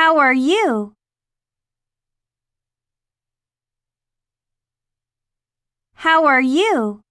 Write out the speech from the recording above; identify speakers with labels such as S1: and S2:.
S1: How are you? How are you?